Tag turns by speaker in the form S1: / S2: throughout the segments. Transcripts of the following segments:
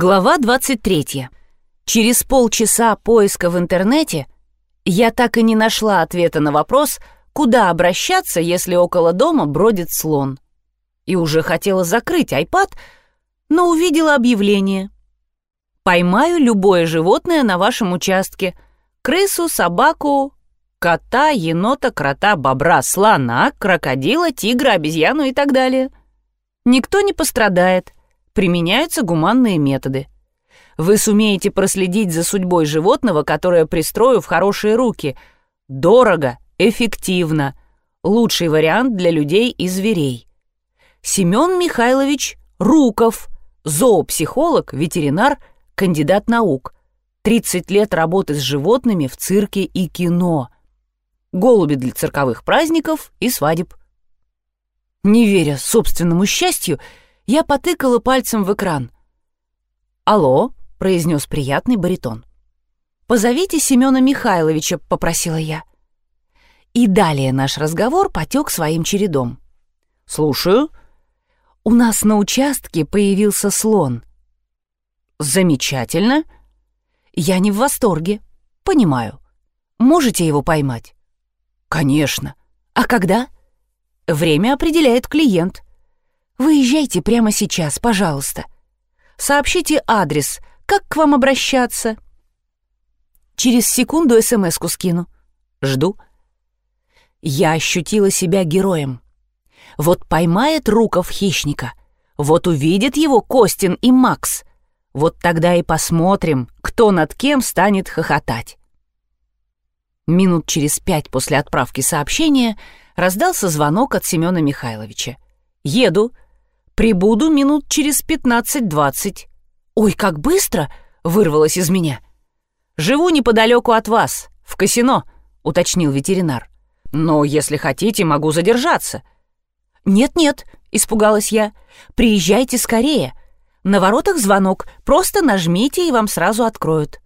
S1: Глава 23. Через полчаса поиска в интернете я так и не нашла ответа на вопрос, куда обращаться, если около дома бродит слон. И уже хотела закрыть iPad, но увидела объявление. «Поймаю любое животное на вашем участке. Крысу, собаку, кота, енота, крота, бобра, слона, крокодила, тигра, обезьяну и так далее. Никто не пострадает» применяются гуманные методы. Вы сумеете проследить за судьбой животного, которое пристрою в хорошие руки. Дорого, эффективно. Лучший вариант для людей и зверей. Семен Михайлович Руков, зоопсихолог, ветеринар, кандидат наук. 30 лет работы с животными в цирке и кино. Голуби для цирковых праздников и свадеб. Не веря собственному счастью, я потыкала пальцем в экран. «Алло», — произнес приятный баритон. «Позовите Семена Михайловича», — попросила я. И далее наш разговор потек своим чередом. «Слушаю». «У нас на участке появился слон». «Замечательно». «Я не в восторге. Понимаю. Можете его поймать?» «Конечно. А когда?» «Время определяет клиент». Выезжайте прямо сейчас, пожалуйста. Сообщите адрес, как к вам обращаться. Через секунду СМС-ку скину. Жду. Я ощутила себя героем. Вот поймает Руков хищника, вот увидит его Костин и Макс. Вот тогда и посмотрим, кто над кем станет хохотать. Минут через пять после отправки сообщения раздался звонок от Семена Михайловича. «Еду», Прибуду минут через пятнадцать-двадцать. Ой, как быстро! Вырвалось из меня. Живу неподалеку от вас, в Касино, уточнил ветеринар. Но если хотите, могу задержаться. Нет-нет, испугалась я. Приезжайте скорее. На воротах звонок, просто нажмите, и вам сразу откроют.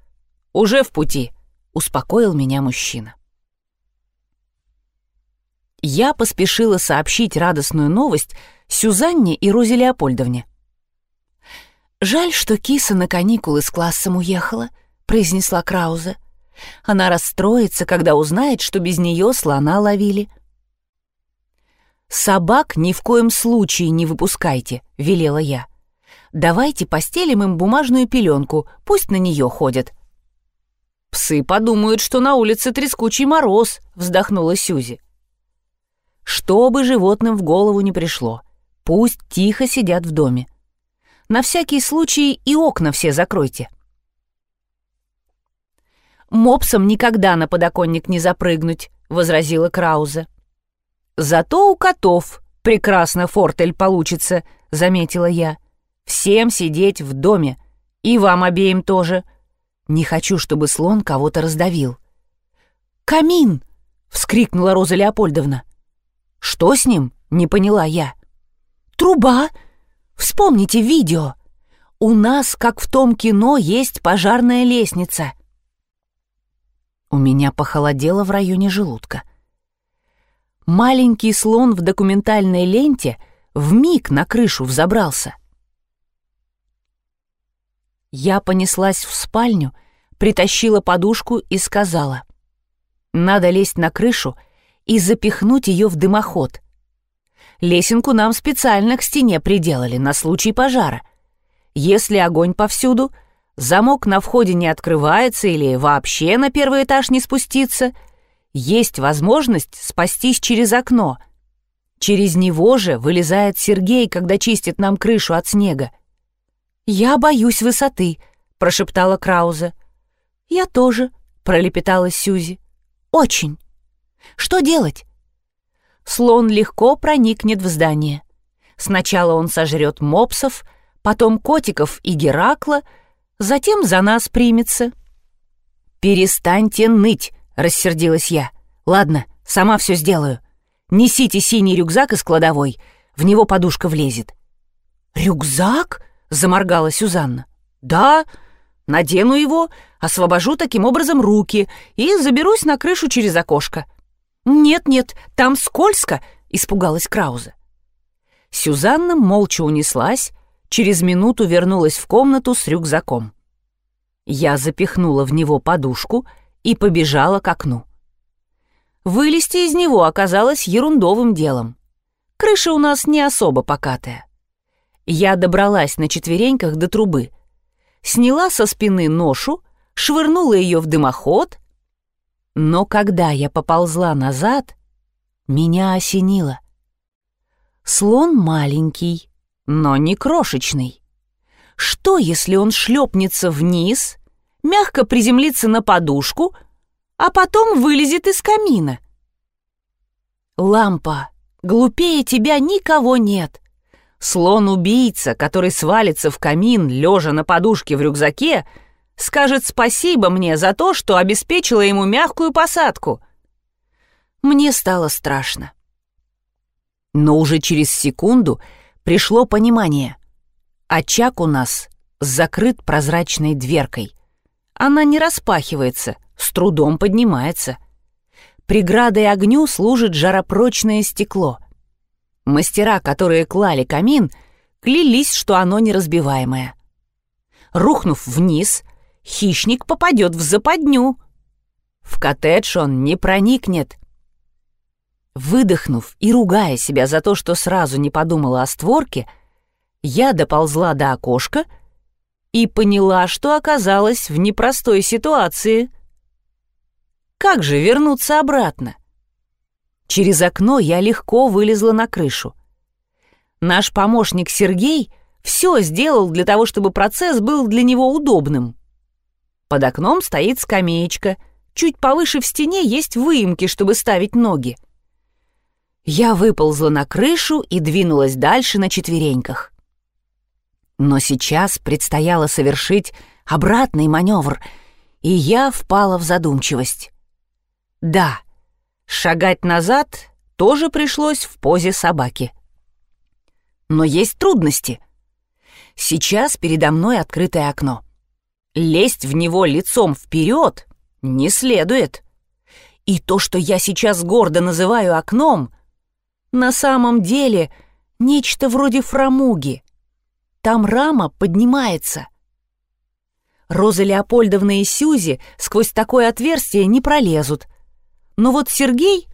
S1: Уже в пути, успокоил меня мужчина. Я поспешила сообщить радостную новость Сюзанне и Розе Леопольдовне. «Жаль, что киса на каникулы с классом уехала», — произнесла Крауза. «Она расстроится, когда узнает, что без нее слона ловили». «Собак ни в коем случае не выпускайте», — велела я. «Давайте постелим им бумажную пеленку, пусть на нее ходят». «Псы подумают, что на улице трескучий мороз», — вздохнула Сюзи. «Что бы животным в голову не пришло, Пусть тихо сидят в доме. На всякий случай и окна все закройте. «Мопсам никогда на подоконник не запрыгнуть», — возразила Крауза. «Зато у котов прекрасно фортель получится», — заметила я. «Всем сидеть в доме. И вам обеим тоже. Не хочу, чтобы слон кого-то раздавил». «Камин!» — вскрикнула Роза Леопольдовна. «Что с ним?» — не поняла я. Труба! Вспомните видео. У нас, как в том кино, есть пожарная лестница. У меня похолодело в районе желудка. Маленький слон в документальной ленте в миг на крышу взобрался. Я понеслась в спальню, притащила подушку и сказала. Надо лезть на крышу и запихнуть ее в дымоход. Лесенку нам специально к стене приделали на случай пожара. Если огонь повсюду, замок на входе не открывается или вообще на первый этаж не спуститься, есть возможность спастись через окно. Через него же вылезает Сергей, когда чистит нам крышу от снега. «Я боюсь высоты», — прошептала Крауза. «Я тоже», — пролепетала Сюзи. «Очень. Что делать?» слон легко проникнет в здание. Сначала он сожрет мопсов, потом котиков и Геракла, затем за нас примется. «Перестаньте ныть!» — рассердилась я. «Ладно, сама все сделаю. Несите синий рюкзак из кладовой, в него подушка влезет». «Рюкзак?» — заморгала Сюзанна. «Да, надену его, освобожу таким образом руки и заберусь на крышу через окошко. «Нет-нет, там скользко!» — испугалась Крауза. Сюзанна молча унеслась, Через минуту вернулась в комнату с рюкзаком. Я запихнула в него подушку и побежала к окну. Вылезти из него оказалось ерундовым делом. Крыша у нас не особо покатая. Я добралась на четвереньках до трубы, сняла со спины ношу, швырнула ее в дымоход, но когда я поползла назад, меня осенило. Слон маленький, но не крошечный. Что, если он шлепнется вниз, мягко приземлится на подушку, а потом вылезет из камина? Лампа, глупее тебя никого нет. Слон-убийца, который свалится в камин, лежа на подушке в рюкзаке, скажет спасибо мне за то, что обеспечила ему мягкую посадку. Мне стало страшно. Но уже через секунду пришло понимание. Очаг у нас закрыт прозрачной дверкой. Она не распахивается, с трудом поднимается. Преградой огню служит жаропрочное стекло. Мастера, которые клали камин, клялись, что оно неразбиваемое. Рухнув вниз, хищник попадет в западню. В коттедж он не проникнет. Выдохнув и ругая себя за то, что сразу не подумала о створке, я доползла до окошка и поняла, что оказалась в непростой ситуации. Как же вернуться обратно? Через окно я легко вылезла на крышу. Наш помощник Сергей все сделал для того, чтобы процесс был для него удобным. Под окном стоит скамеечка, чуть повыше в стене есть выемки, чтобы ставить ноги. Я выползла на крышу и двинулась дальше на четвереньках. Но сейчас предстояло совершить обратный маневр, и я впала в задумчивость. Да, шагать назад тоже пришлось в позе собаки. Но есть трудности. Сейчас передо мной открытое окно. Лезть в него лицом вперед не следует. И то, что я сейчас гордо называю окном — на самом деле нечто вроде фрамуги. Там рама поднимается. Роза Леопольдовна и Сюзи сквозь такое отверстие не пролезут. Но вот Сергей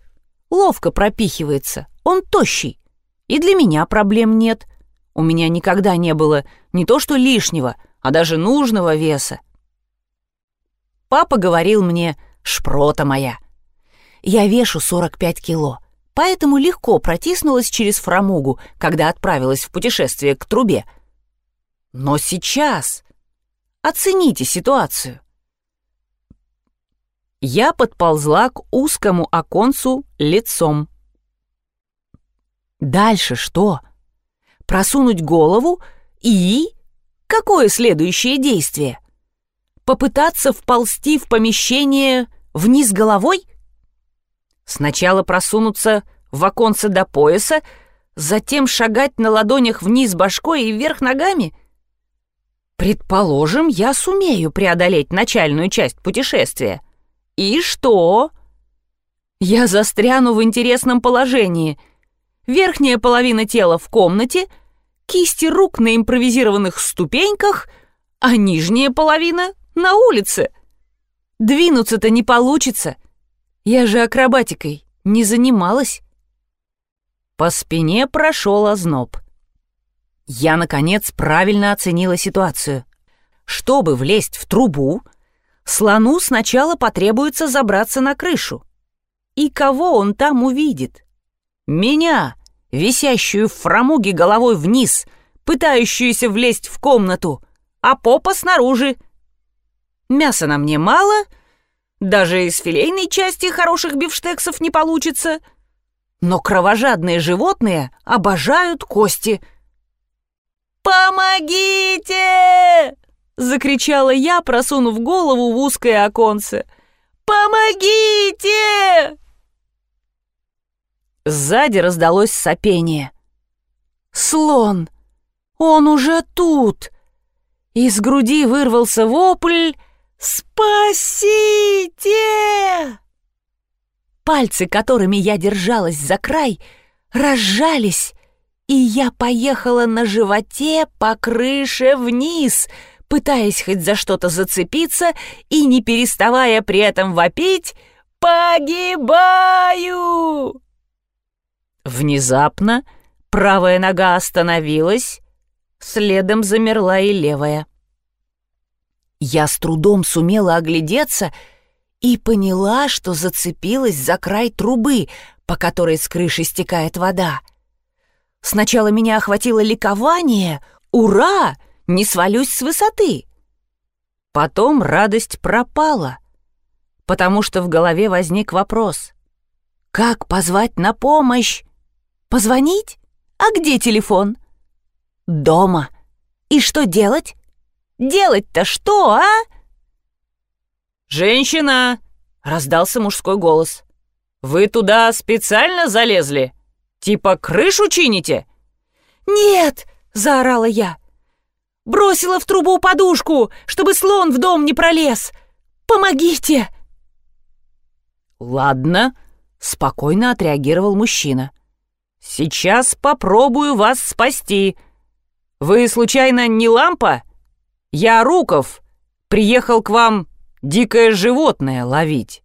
S1: ловко пропихивается, он тощий. И для меня проблем нет. У меня никогда не было не то что лишнего, а даже нужного веса. Папа говорил мне «шпрота моя». Я вешу 45 кило поэтому легко протиснулась через фрамугу, когда отправилась в путешествие к трубе. Но сейчас оцените ситуацию. Я подползла к узкому оконцу лицом. Дальше что? Просунуть голову и... Какое следующее действие? Попытаться вползти в помещение вниз головой? Сначала просунуться в оконце до пояса, затем шагать на ладонях вниз башкой и вверх ногами? Предположим, я сумею преодолеть начальную часть путешествия. И что? Я застряну в интересном положении. Верхняя половина тела в комнате, кисти рук на импровизированных ступеньках, а нижняя половина на улице. Двинуться-то не получится — я же акробатикой не занималась. По спине прошел озноб. Я, наконец, правильно оценила ситуацию. Чтобы влезть в трубу, слону сначала потребуется забраться на крышу. И кого он там увидит? Меня, висящую в фрамуге головой вниз, пытающуюся влезть в комнату, а попа снаружи. Мяса на мне мало — даже из филейной части хороших бифштексов не получится. Но кровожадные животные обожают кости. «Помогите!» — закричала я, просунув голову в узкое оконце. «Помогите!» Сзади раздалось сопение. «Слон! Он уже тут!» Из груди вырвался вопль «Спасите!» Пальцы, которыми я держалась за край, разжались, и я поехала на животе по крыше вниз, пытаясь хоть за что-то зацепиться и не переставая при этом вопить «Погибаю!». Внезапно правая нога остановилась, следом замерла и левая. Я с трудом сумела оглядеться и поняла, что зацепилась за край трубы, по которой с крыши стекает вода. Сначала меня охватило ликование «Ура! Не свалюсь с высоты!» Потом радость пропала, потому что в голове возник вопрос. «Как позвать на помощь? Позвонить? А где телефон?» «Дома. И что делать? Делать-то что, а?»
S2: «Женщина!» — раздался мужской голос. «Вы туда специально залезли?» Типа крышу чините?»
S1: «Нет!» — заорала я. «Бросила в трубу подушку, чтобы слон в дом не пролез! Помогите!»
S2: «Ладно», — спокойно отреагировал мужчина. «Сейчас попробую вас спасти. Вы, случайно, не лампа? Я Руков. Приехал к вам дикое животное ловить».